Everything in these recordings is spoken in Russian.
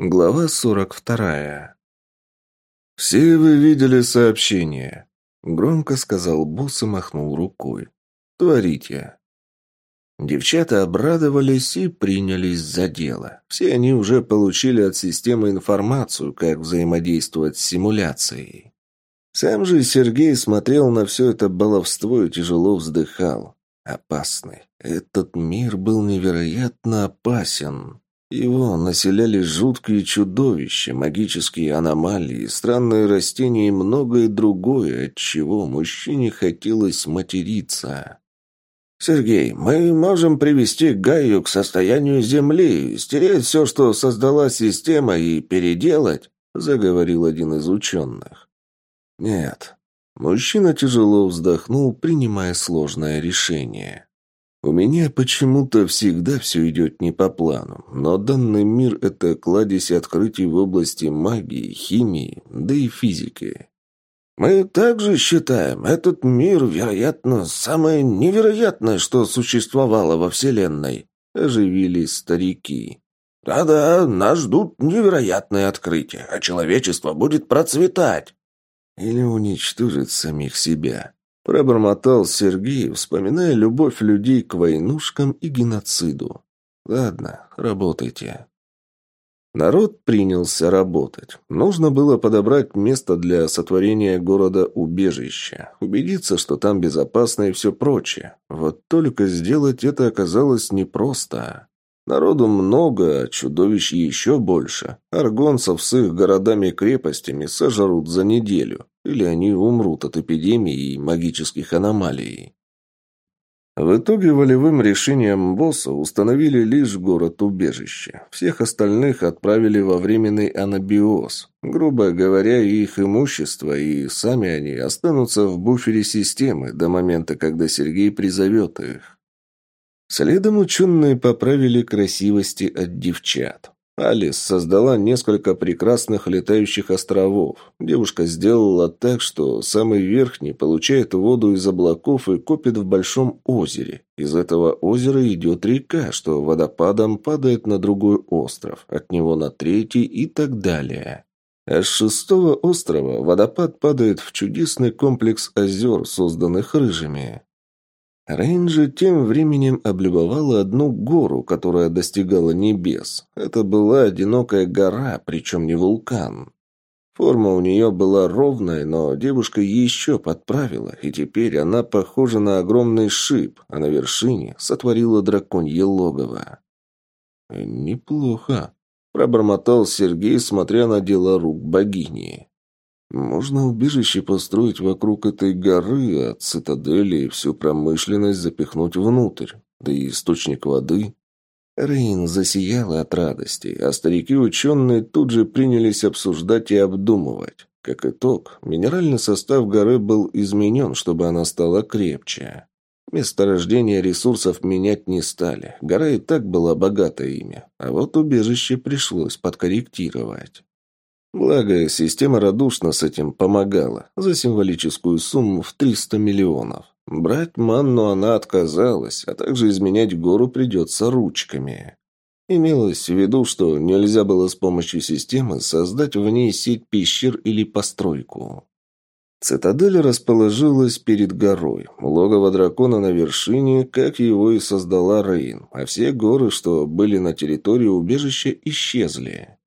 Глава сорок вторая. «Все вы видели сообщение», — громко сказал босс и махнул рукой. «Творите». Девчата обрадовались и принялись за дело. Все они уже получили от системы информацию, как взаимодействовать с симуляцией. Сам же Сергей смотрел на все это баловство и тяжело вздыхал. Опасный. Этот мир был невероятно опасен. Его населяли жуткие чудовища, магические аномалии, странные растения и многое другое, от чего мужчине хотелось материться. «Сергей, мы можем привести Гаю к состоянию Земли, стереть все, что создала система, и переделать», — заговорил один из ученых. «Нет». Мужчина тяжело вздохнул, принимая сложное решение. У меня почему-то всегда все идет не по плану, но данный мир – это кладезь открытий в области магии, химии, да и физики. Мы также считаем, этот мир, вероятно, самое невероятное, что существовало во Вселенной, оживились старики. Да-да, нас ждут невероятные открытия, а человечество будет процветать. Или уничтожить самих себя. Пробормотал Сергей, вспоминая любовь людей к войнушкам и геноциду. «Ладно, работайте». Народ принялся работать. Нужно было подобрать место для сотворения города-убежища, убедиться, что там безопасно и все прочее. Вот только сделать это оказалось непросто. Народу много, а чудовищ еще больше. Аргонцев с их городами и крепостями сожрут за неделю. Или они умрут от эпидемии и магических аномалий. В итоге волевым решением босса установили лишь город-убежище. Всех остальных отправили во временный анабиоз. Грубо говоря, их имущество и сами они останутся в буфере системы до момента, когда Сергей призовет их. Следом ученые поправили красивости от девчат. Алис создала несколько прекрасных летающих островов. Девушка сделала так, что самый верхний получает воду из облаков и копит в большом озере. Из этого озера идет река, что водопадом падает на другой остров, от него на третий и так далее. А с шестого острова водопад падает в чудесный комплекс озер, созданных рыжими. Рейнджи тем временем облюбовала одну гору, которая достигала небес. Это была одинокая гора, причем не вулкан. Форма у нее была ровная, но девушка еще подправила, и теперь она похожа на огромный шип, а на вершине сотворила драконье логово. «Неплохо», — пробормотал Сергей, смотря на дела рук богини. Можно убежище построить вокруг этой горы, а цитадели и всю промышленность запихнуть внутрь. Да и источник воды. Рейн засияла от радости, а старики-ученые тут же принялись обсуждать и обдумывать. Как итог, минеральный состав горы был изменен, чтобы она стала крепче. Месторождение ресурсов менять не стали. Гора и так была богата ими, а вот убежище пришлось подкорректировать. Благо, система радушно с этим помогала, за символическую сумму в 300 миллионов. Брать манну она отказалась, а также изменять гору придется ручками. Имелось в виду, что нельзя было с помощью системы создать в ней сеть пещер или постройку. Цитадель расположилась перед горой. Логово дракона на вершине, как его и создала Рейн, а все горы, что были на территории убежища, исчезли.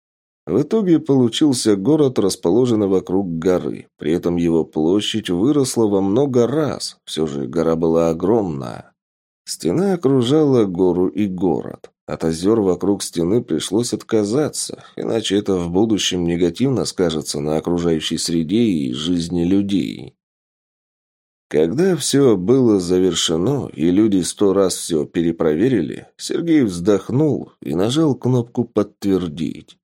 В итоге получился город, расположенный вокруг горы. При этом его площадь выросла во много раз. Все же гора была огромна. Стена окружала гору и город. От озер вокруг стены пришлось отказаться, иначе это в будущем негативно скажется на окружающей среде и жизни людей. Когда все было завершено и люди сто раз все перепроверили, Сергей вздохнул и нажал кнопку «Подтвердить».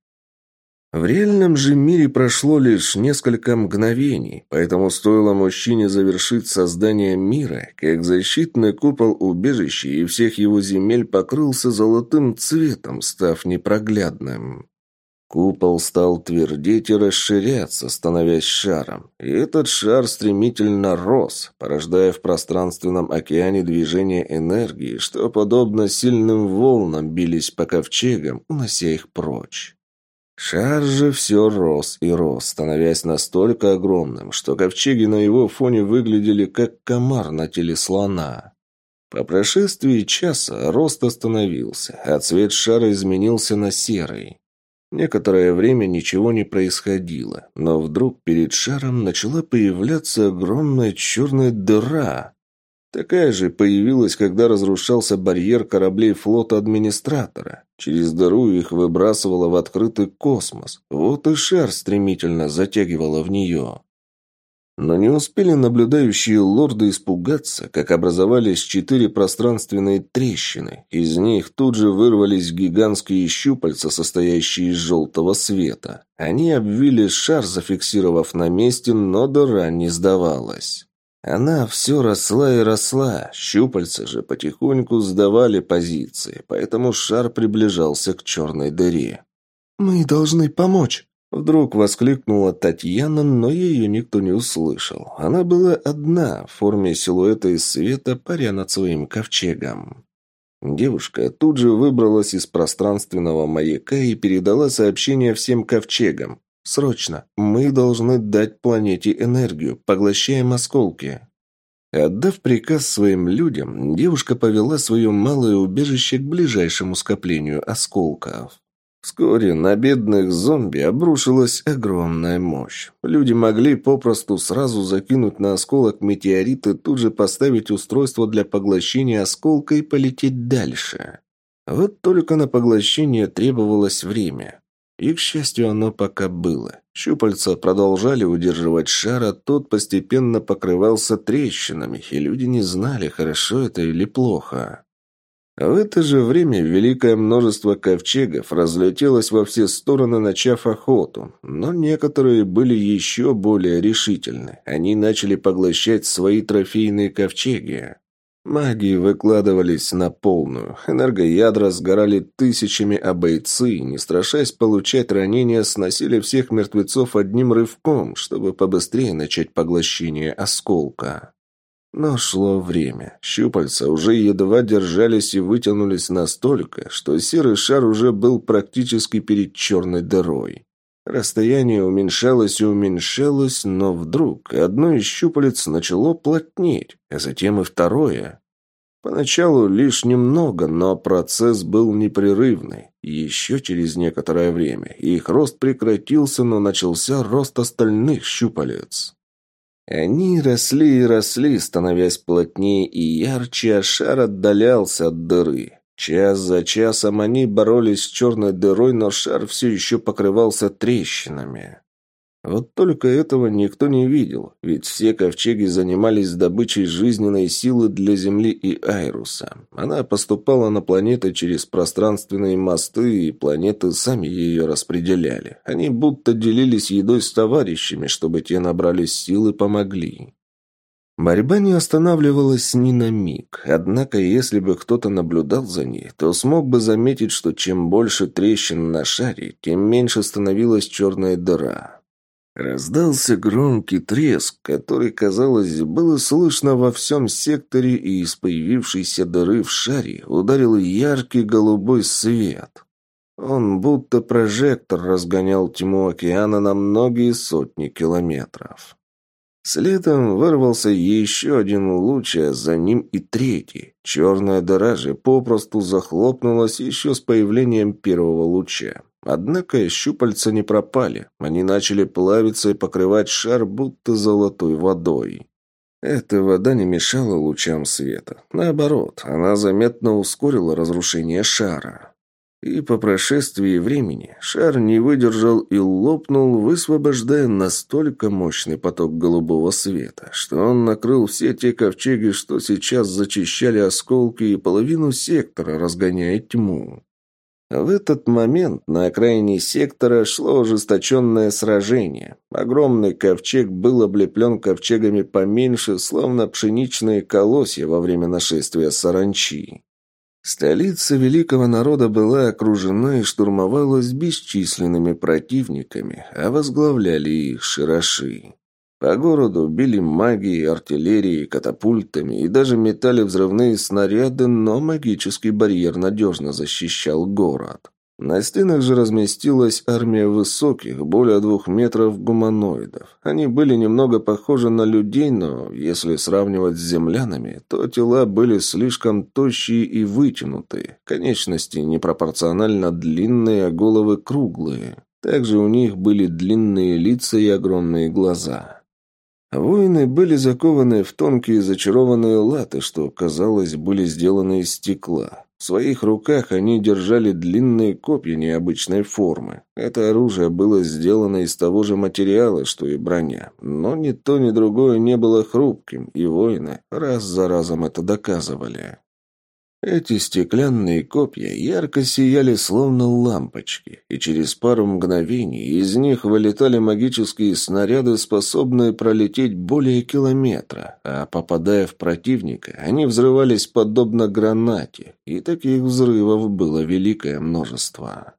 В реальном же мире прошло лишь несколько мгновений, поэтому стоило мужчине завершить создание мира, как защитный купол убежища и всех его земель покрылся золотым цветом, став непроглядным. Купол стал твердеть и расширяться, становясь шаром. И этот шар стремительно рос, порождая в пространственном океане движение энергии, что, подобно сильным волнам, бились по ковчегам, унося их прочь. Шар же все рос и рос, становясь настолько огромным, что ковчеги на его фоне выглядели как комар на теле слона. По прошествии часа рост остановился, а цвет шара изменился на серый. Некоторое время ничего не происходило, но вдруг перед шаром начала появляться огромная черная дыра. Такая же появилась, когда разрушался барьер кораблей флота администратора. Через дыру их выбрасывало в открытый космос. Вот и шар стремительно затягивало в нее. Но не успели наблюдающие лорды испугаться, как образовались четыре пространственные трещины. Из них тут же вырвались гигантские щупальца, состоящие из желтого света. Они обвили шар, зафиксировав на месте, но дыра не сдавалась. Она все росла и росла, щупальца же потихоньку сдавали позиции, поэтому шар приближался к черной дыре. «Мы должны помочь!» Вдруг воскликнула Татьяна, но ее никто не услышал. Она была одна, в форме силуэта из света, паря над своим ковчегом. Девушка тут же выбралась из пространственного маяка и передала сообщение всем ковчегам. «Срочно! Мы должны дать планете энергию. Поглощаем осколки!» Отдав приказ своим людям, девушка повела свое малое убежище к ближайшему скоплению осколков. Вскоре на бедных зомби обрушилась огромная мощь. Люди могли попросту сразу закинуть на осколок метеорит и тут же поставить устройство для поглощения осколка и полететь дальше. Вот только на поглощение требовалось время. И, к счастью, оно пока было. Щупальца продолжали удерживать шар, а тот постепенно покрывался трещинами, и люди не знали, хорошо это или плохо. В это же время великое множество ковчегов разлетелось во все стороны, начав охоту, но некоторые были еще более решительны. Они начали поглощать свои трофейные ковчеги. Маги выкладывались на полную. Энергоядра сгорали тысячами, а бойцы, не страшась получать ранения, сносили всех мертвецов одним рывком, чтобы побыстрее начать поглощение осколка. Но шло время. Щупальца уже едва держались и вытянулись настолько, что серый шар уже был практически перед черной дырой. Расстояние уменьшалось и уменьшалось, но вдруг одно из щупалец начало плотнеть, а затем и второе. Поначалу лишь немного, но процесс был непрерывный. Еще через некоторое время их рост прекратился, но начался рост остальных щупалец. Они росли и росли, становясь плотнее и ярче, а шар отдалялся от дыры. Час за часом они боролись с черной дырой, но шар все еще покрывался трещинами. Вот только этого никто не видел, ведь все ковчеги занимались добычей жизненной силы для Земли и Айруса. Она поступала на планеты через пространственные мосты, и планеты сами ее распределяли. Они будто делились едой с товарищами, чтобы те набрались сил и помогли. Борьба не останавливалась ни на миг, однако если бы кто-то наблюдал за ней, то смог бы заметить, что чем больше трещин на шаре, тем меньше становилась черная дыра. Раздался громкий треск, который, казалось, было слышно во всем секторе, и из появившейся дыры в шаре ударил яркий голубой свет. Он будто прожектор разгонял тьму океана на многие сотни километров. Следом вырвался еще один луч, а за ним и третий. Черная дыра же попросту захлопнулась еще с появлением первого луча. Однако щупальца не пропали. Они начали плавиться и покрывать шар будто золотой водой. Эта вода не мешала лучам света. Наоборот, она заметно ускорила разрушение шара. И по прошествии времени шар не выдержал и лопнул, высвобождая настолько мощный поток голубого света, что он накрыл все те ковчеги, что сейчас зачищали осколки и половину сектора, разгоняя тьму. В этот момент на окраине сектора шло ожесточенное сражение. Огромный ковчег был облеплен ковчегами поменьше, словно пшеничные колосья во время нашествия саранчи. Столица великого народа была окружена и штурмовалась бесчисленными противниками, а возглавляли их широши. По городу били магией, артиллерией, катапультами и даже метали взрывные снаряды, но магический барьер надежно защищал город. На стенах же разместилась армия высоких, более двух метров гуманоидов. Они были немного похожи на людей, но если сравнивать с землянами, то тела были слишком тощие и вытянутые, конечности непропорционально длинные, а головы круглые. Также у них были длинные лица и огромные глаза. Воины были закованы в тонкие зачарованные латы, что, казалось, были сделаны из стекла. В своих руках они держали длинные копья необычной формы. Это оружие было сделано из того же материала, что и броня. Но ни то, ни другое не было хрупким, и воины раз за разом это доказывали. Эти стеклянные копья ярко сияли словно лампочки, и через пару мгновений из них вылетали магические снаряды, способные пролететь более километра, а попадая в противника, они взрывались подобно гранате, и таких взрывов было великое множество.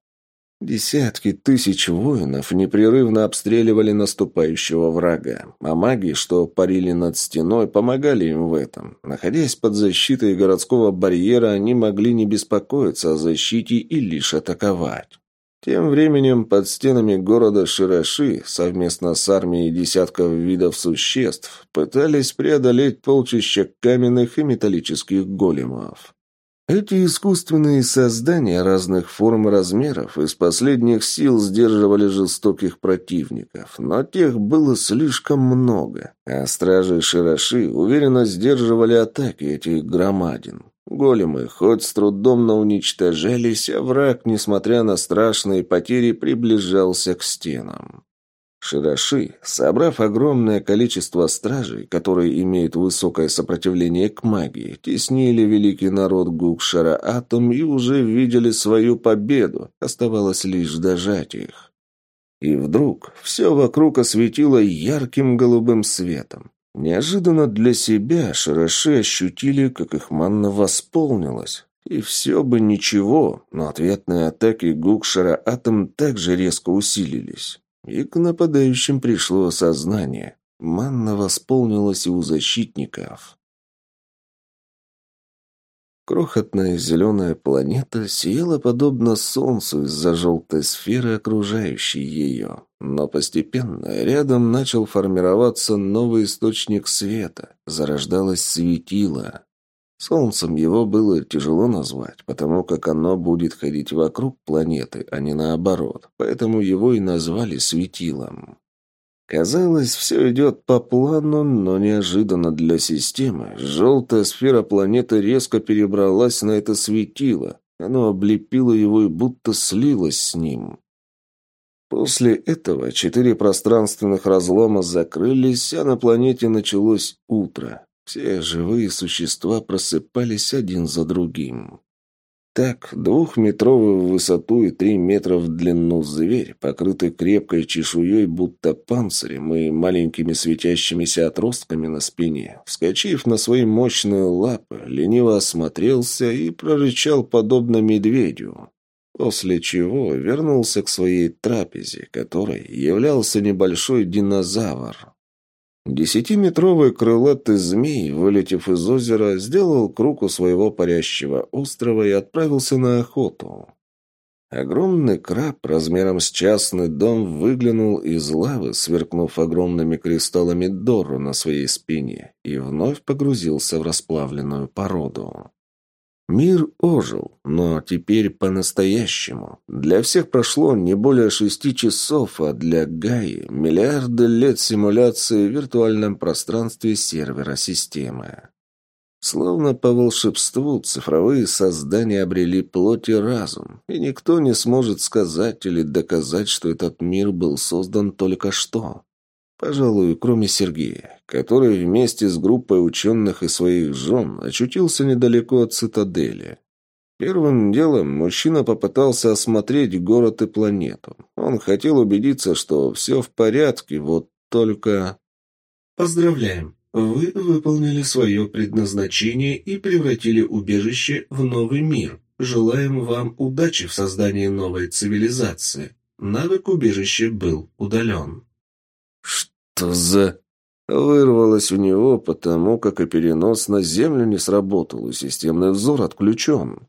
Десятки тысяч воинов непрерывно обстреливали наступающего врага, а маги, что парили над стеной, помогали им в этом. Находясь под защитой городского барьера, они могли не беспокоиться о защите и лишь атаковать. Тем временем под стенами города Широши совместно с армией десятков видов существ пытались преодолеть полчища каменных и металлических големов. Эти искусственные создания разных форм и размеров из последних сил сдерживали жестоких противников, но тех было слишком много, а стражи Широши уверенно сдерживали атаки этих громадин. Големы хоть с трудом, но уничтожались, а враг, несмотря на страшные потери, приближался к стенам. Широши, собрав огромное количество стражей, которые имеют высокое сопротивление к магии, теснили великий народ Гукшара Атом и уже видели свою победу, оставалось лишь дожать их. И вдруг все вокруг осветило ярким голубым светом. Неожиданно для себя Широши ощутили, как их манна восполнилась. И все бы ничего, но ответные атаки Гукшара Атом также резко усилились. И к нападающим пришло осознание. Манна восполнилась и у защитников. Крохотная зеленая планета сияла подобно Солнцу из-за желтой сферы, окружающей ее. Но постепенно рядом начал формироваться новый источник света. Зарождалось светило. Солнцем его было тяжело назвать, потому как оно будет ходить вокруг планеты, а не наоборот, поэтому его и назвали светилом. Казалось, все идет по плану, но неожиданно для системы желтая сфера планеты резко перебралась на это светило. Оно облепило его и будто слилось с ним. После этого четыре пространственных разлома закрылись, а на планете началось утро. Все живые существа просыпались один за другим. Так, двухметровый в высоту и три метра в длину зверь, покрытый крепкой чешуей, будто панцирем и маленькими светящимися отростками на спине, вскочив на свои мощные лапы, лениво осмотрелся и прорычал подобно медведю. После чего вернулся к своей трапезе, которой являлся небольшой динозавр. Десятиметровый крылатый змей, вылетев из озера, сделал круг у своего парящего острова и отправился на охоту. Огромный краб размером с частный дом выглянул из лавы, сверкнув огромными кристаллами Дору на своей спине, и вновь погрузился в расплавленную породу. Мир ожил, но теперь по-настоящему. Для всех прошло не более шести часов, а для Гаи – миллиарды лет симуляции в виртуальном пространстве сервера системы. Словно по волшебству цифровые создания обрели плоть и разум, и никто не сможет сказать или доказать, что этот мир был создан только что. Пожалуй, кроме Сергея, который вместе с группой ученых и своих жен очутился недалеко от цитадели. Первым делом мужчина попытался осмотреть город и планету. Он хотел убедиться, что все в порядке, вот только... Поздравляем! Вы выполнили свое предназначение и превратили убежище в новый мир. Желаем вам удачи в создании новой цивилизации. Навык убежища был удален. «Что за...» Вырвалось у него, потому как и перенос на землю не сработал, и системный взор отключен.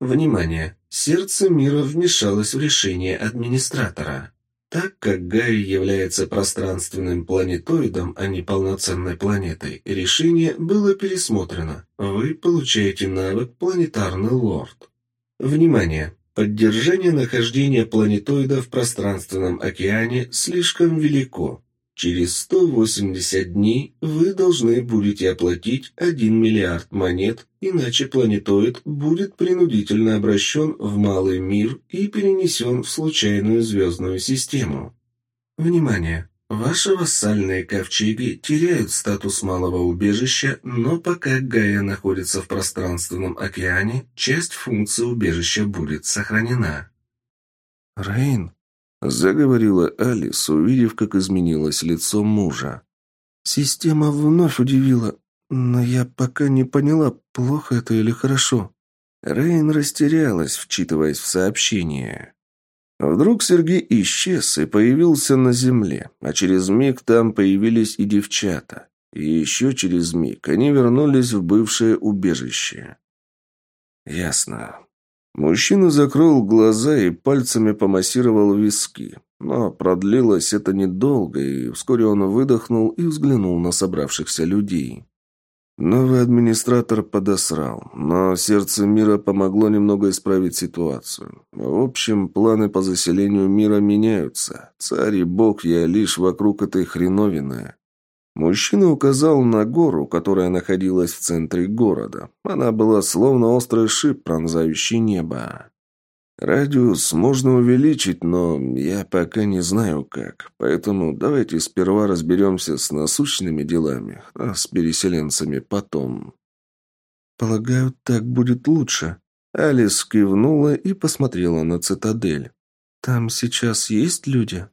Внимание! Сердце мира вмешалось в решение администратора. Так как Гай является пространственным планетоидом, а не полноценной планетой, решение было пересмотрено. Вы получаете навык «Планетарный лорд». Внимание! Поддержание нахождения планетоида в пространственном океане слишком велико. Через 180 дней вы должны будете оплатить 1 миллиард монет, иначе планетоид будет принудительно обращен в малый мир и перенесен в случайную звездную систему. Внимание! Ваши вассальные ковчеги теряют статус малого убежища, но пока Гая находится в пространственном океане, часть функции убежища будет сохранена. «Рейн», Заговорила Алис, увидев, как изменилось лицо мужа. «Система вновь удивила, но я пока не поняла, плохо это или хорошо». Рейн растерялась, вчитываясь в сообщение. Вдруг Сергей исчез и появился на земле, а через миг там появились и девчата. И еще через миг они вернулись в бывшее убежище. «Ясно. Мужчина закрыл глаза и пальцами помассировал виски. Но продлилось это недолго, и вскоре он выдохнул и взглянул на собравшихся людей. Новый администратор подосрал, но сердце мира помогло немного исправить ситуацию. В общем, планы по заселению мира меняются. Царь и бог я лишь вокруг этой хреновины. Мужчина указал на гору, которая находилась в центре города. Она была словно острый шип, пронзающий небо. Радиус можно увеличить, но я пока не знаю как. Поэтому давайте сперва разберемся с насущными делами, а с переселенцами потом. Полагаю, так будет лучше. Алис кивнула и посмотрела на цитадель. Там сейчас есть люди?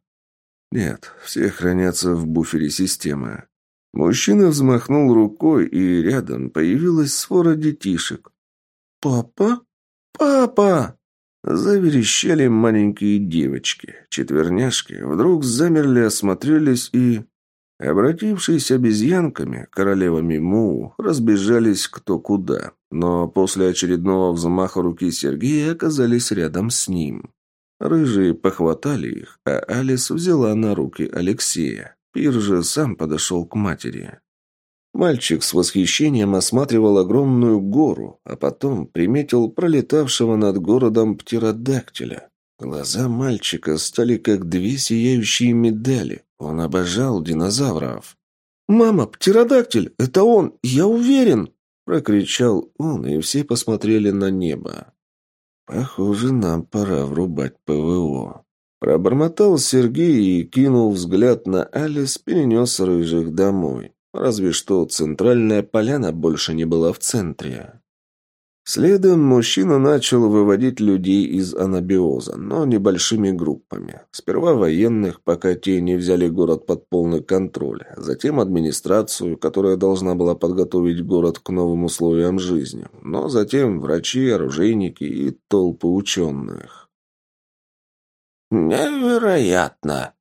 Нет, все хранятся в буфере системы. Мужчина взмахнул рукой, и рядом появилась свора детишек. «Папа? Папа!» Заверещали маленькие девочки. Четверняшки вдруг замерли, осмотрелись и... Обратившись обезьянками, королевами Муу, разбежались кто куда, но после очередного взмаха руки Сергея оказались рядом с ним. Рыжие похватали их, а Алис взяла на руки Алексея. Пир же сам подошел к матери. Мальчик с восхищением осматривал огромную гору, а потом приметил пролетавшего над городом птеродактиля. Глаза мальчика стали как две сияющие медали. Он обожал динозавров. «Мама, птеродактиль! Это он! Я уверен!» Прокричал он, и все посмотрели на небо. «Похоже, нам пора врубать ПВО». Пробормотал Сергей и кинул взгляд на Алис, перенес рыжих домой. Разве что центральная поляна больше не была в центре. Следом мужчина начал выводить людей из анабиоза, но небольшими группами. Сперва военных, пока те не взяли город под полный контроль, затем администрацию, которая должна была подготовить город к новым условиям жизни, но затем врачи, оружейники и толпы ученых. «Невероятно!»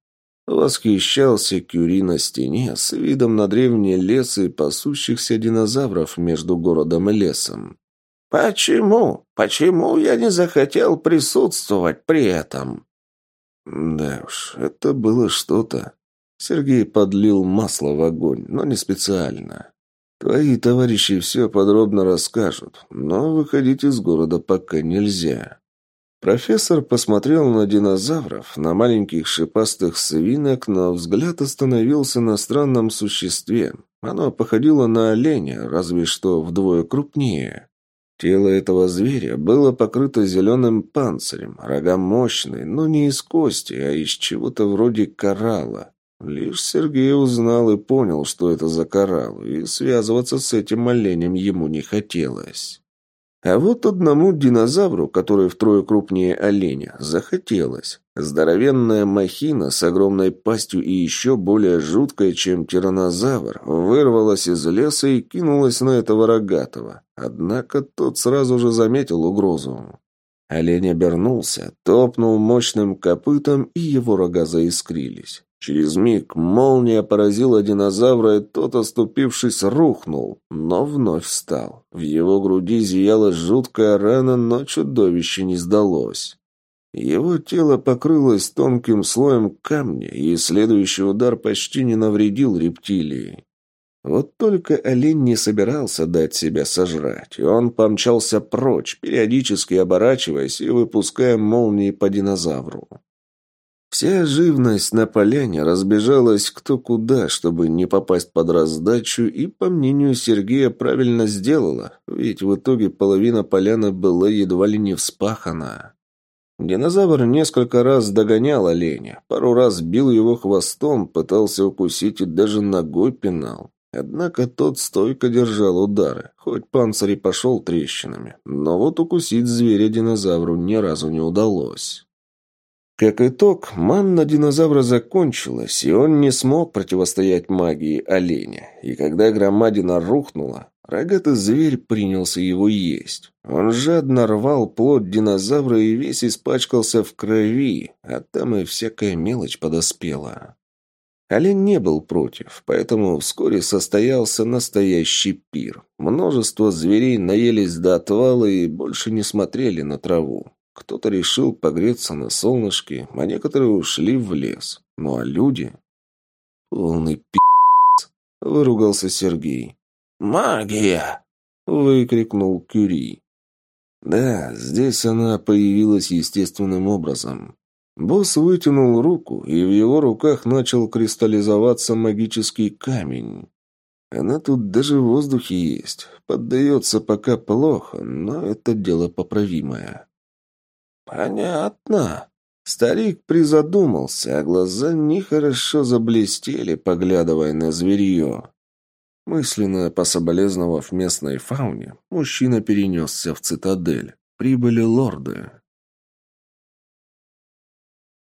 Восхищался Кюри на стене с видом на древние лесы и пасущихся динозавров между городом и лесом. «Почему? Почему я не захотел присутствовать при этом?» Да уж, это было что-то. Сергей подлил масло в огонь, но не специально. Твои товарищи все подробно расскажут, но выходить из города пока нельзя. Профессор посмотрел на динозавров, на маленьких шипастых свинок, но взгляд остановился на странном существе. Оно походило на оленя, разве что вдвое крупнее. Тело этого зверя было покрыто зеленым панцирем, рога мощные, но не из кости, а из чего-то вроде коралла. Лишь Сергей узнал и понял, что это за коралл, и связываться с этим оленем ему не хотелось. А вот одному динозавру, который втрое крупнее оленя, захотелось. Здоровенная махина с огромной пастью и еще более жуткая, чем тиранозавр, вырвалась из леса и кинулась на этого рогатого. Однако тот сразу же заметил угрозу. Олень обернулся, топнул мощным копытом, и его рога заискрились. Через миг молния поразила динозавра, и тот, оступившись, рухнул, но вновь встал. В его груди зияла жуткая рана, но чудовище не сдалось. Его тело покрылось тонким слоем камня, и следующий удар почти не навредил рептилии. Вот только олень не собирался дать себя сожрать, и он помчался прочь, периодически оборачиваясь и выпуская молнии по динозавру. Вся живность на поляне разбежалась кто куда, чтобы не попасть под раздачу, и, по мнению Сергея, правильно сделала, ведь в итоге половина поляны была едва ли не вспахана. Динозавр несколько раз догонял оленя, пару раз бил его хвостом, пытался укусить и даже ногой пинал. Однако тот стойко держал удары, хоть панцирь и пошел трещинами, но вот укусить зверя динозавру ни разу не удалось. Как итог, манна динозавра закончилась, и он не смог противостоять магии оленя. И когда громадина рухнула, рогатый зверь принялся его есть. Он жадно рвал плоть динозавра и весь испачкался в крови, а там и всякая мелочь подоспела. Олень не был против, поэтому вскоре состоялся настоящий пир. Множество зверей наелись до отвала и больше не смотрели на траву. Кто-то решил погреться на солнышке, а некоторые ушли в лес. Ну а люди... Полный пи***ц, выругался Сергей. «Магия!» — выкрикнул Кюри. Да, здесь она появилась естественным образом. Босс вытянул руку, и в его руках начал кристаллизоваться магический камень. Она тут даже в воздухе есть. Поддается пока плохо, но это дело поправимое. «Понятно». Старик призадумался, а глаза нехорошо заблестели, поглядывая на зверье. Мысленно пособолезновав местной фауне, мужчина перенесся в цитадель. Прибыли лорды.